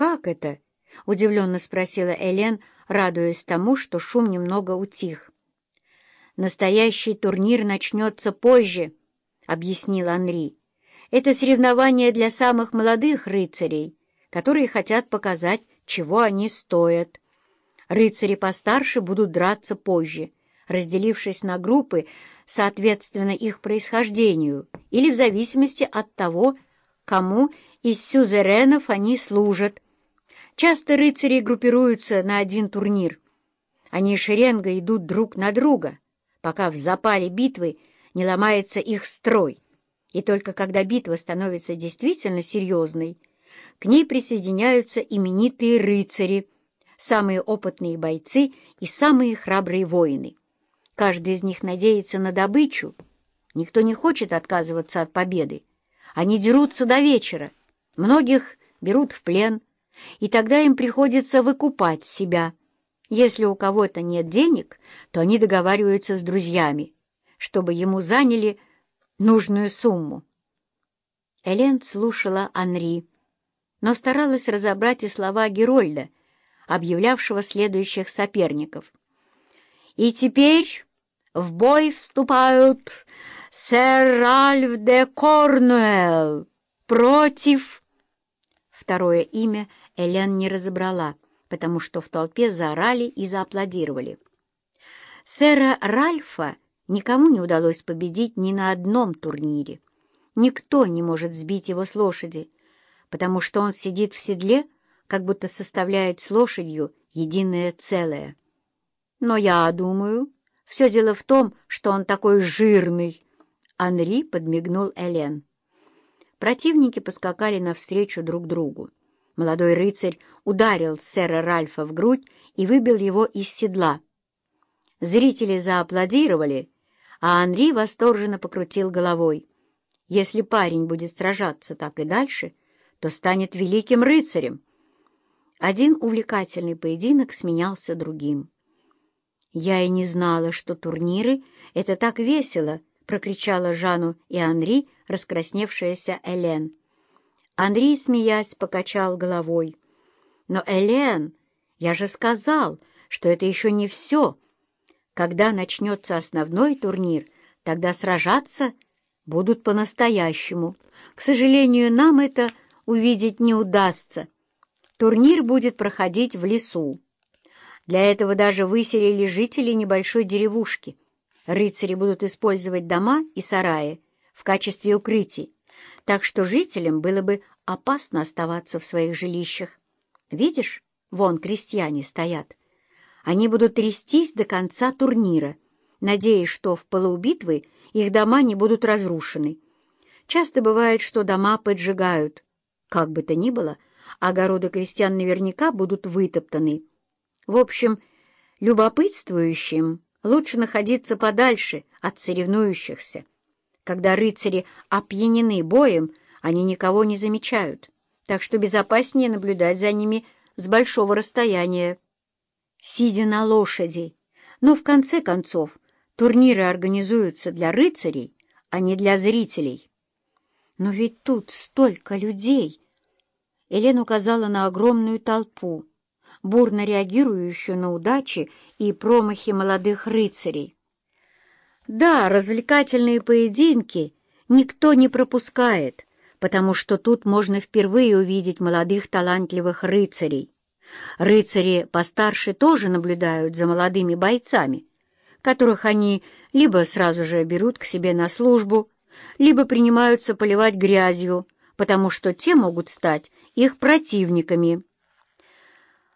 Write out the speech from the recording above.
«Как это?» — удивленно спросила Элен, радуясь тому, что шум немного утих. «Настоящий турнир начнется позже», — объяснил Анри. «Это соревнование для самых молодых рыцарей, которые хотят показать, чего они стоят. Рыцари постарше будут драться позже, разделившись на группы, соответственно их происхождению или в зависимости от того, кому из сюзеренов они служат. Часто рыцари группируются на один турнир. Они шеренгой идут друг на друга, пока в запале битвы не ломается их строй, и только когда битва становится действительно серьезной, к ней присоединяются именитые рыцари, самые опытные бойцы и самые храбрые воины. Каждый из них надеется на добычу. Никто не хочет отказываться от победы. Они дерутся до вечера. Многих берут в плен, и тогда им приходится выкупать себя. Если у кого-то нет денег, то они договариваются с друзьями, чтобы ему заняли нужную сумму. Элен слушала Анри, но старалась разобрать и слова Герольда, объявлявшего следующих соперников. «И теперь в бой вступают сэр Ральф де Корнуэлл против...» Второе имя Элен не разобрала — потому что в толпе заорали и зааплодировали. Сэра Ральфа никому не удалось победить ни на одном турнире. Никто не может сбить его с лошади, потому что он сидит в седле, как будто составляет с лошадью единое целое. Но я думаю, все дело в том, что он такой жирный. Анри подмигнул Элен. Противники поскакали навстречу друг другу. Молодой рыцарь ударил сэра Ральфа в грудь и выбил его из седла. Зрители зааплодировали, а Анри восторженно покрутил головой. Если парень будет сражаться так и дальше, то станет великим рыцарем. Один увлекательный поединок сменялся другим. «Я и не знала, что турниры — это так весело!» — прокричала Жану и Анри, раскрасневшаяся Элен. Андрей, смеясь, покачал головой. «Но, Элен, я же сказал, что это еще не все. Когда начнется основной турнир, тогда сражаться будут по-настоящему. К сожалению, нам это увидеть не удастся. Турнир будет проходить в лесу. Для этого даже выселили жителей небольшой деревушки. Рыцари будут использовать дома и сараи в качестве укрытий так что жителям было бы опасно оставаться в своих жилищах. Видишь, вон крестьяне стоят. Они будут трястись до конца турнира, надеясь, что в полубитвы их дома не будут разрушены. Часто бывает, что дома поджигают. Как бы то ни было, огороды крестьян наверняка будут вытоптаны. В общем, любопытствующим лучше находиться подальше от соревнующихся. Когда рыцари опьянены боем, они никого не замечают, так что безопаснее наблюдать за ними с большого расстояния, сидя на лошади. Но в конце концов турниры организуются для рыцарей, а не для зрителей. Но ведь тут столько людей! Элен указала на огромную толпу, бурно реагирующую на удачи и промахи молодых рыцарей. Да, развлекательные поединки никто не пропускает, потому что тут можно впервые увидеть молодых талантливых рыцарей. Рыцари постарше тоже наблюдают за молодыми бойцами, которых они либо сразу же берут к себе на службу, либо принимаются поливать грязью, потому что те могут стать их противниками.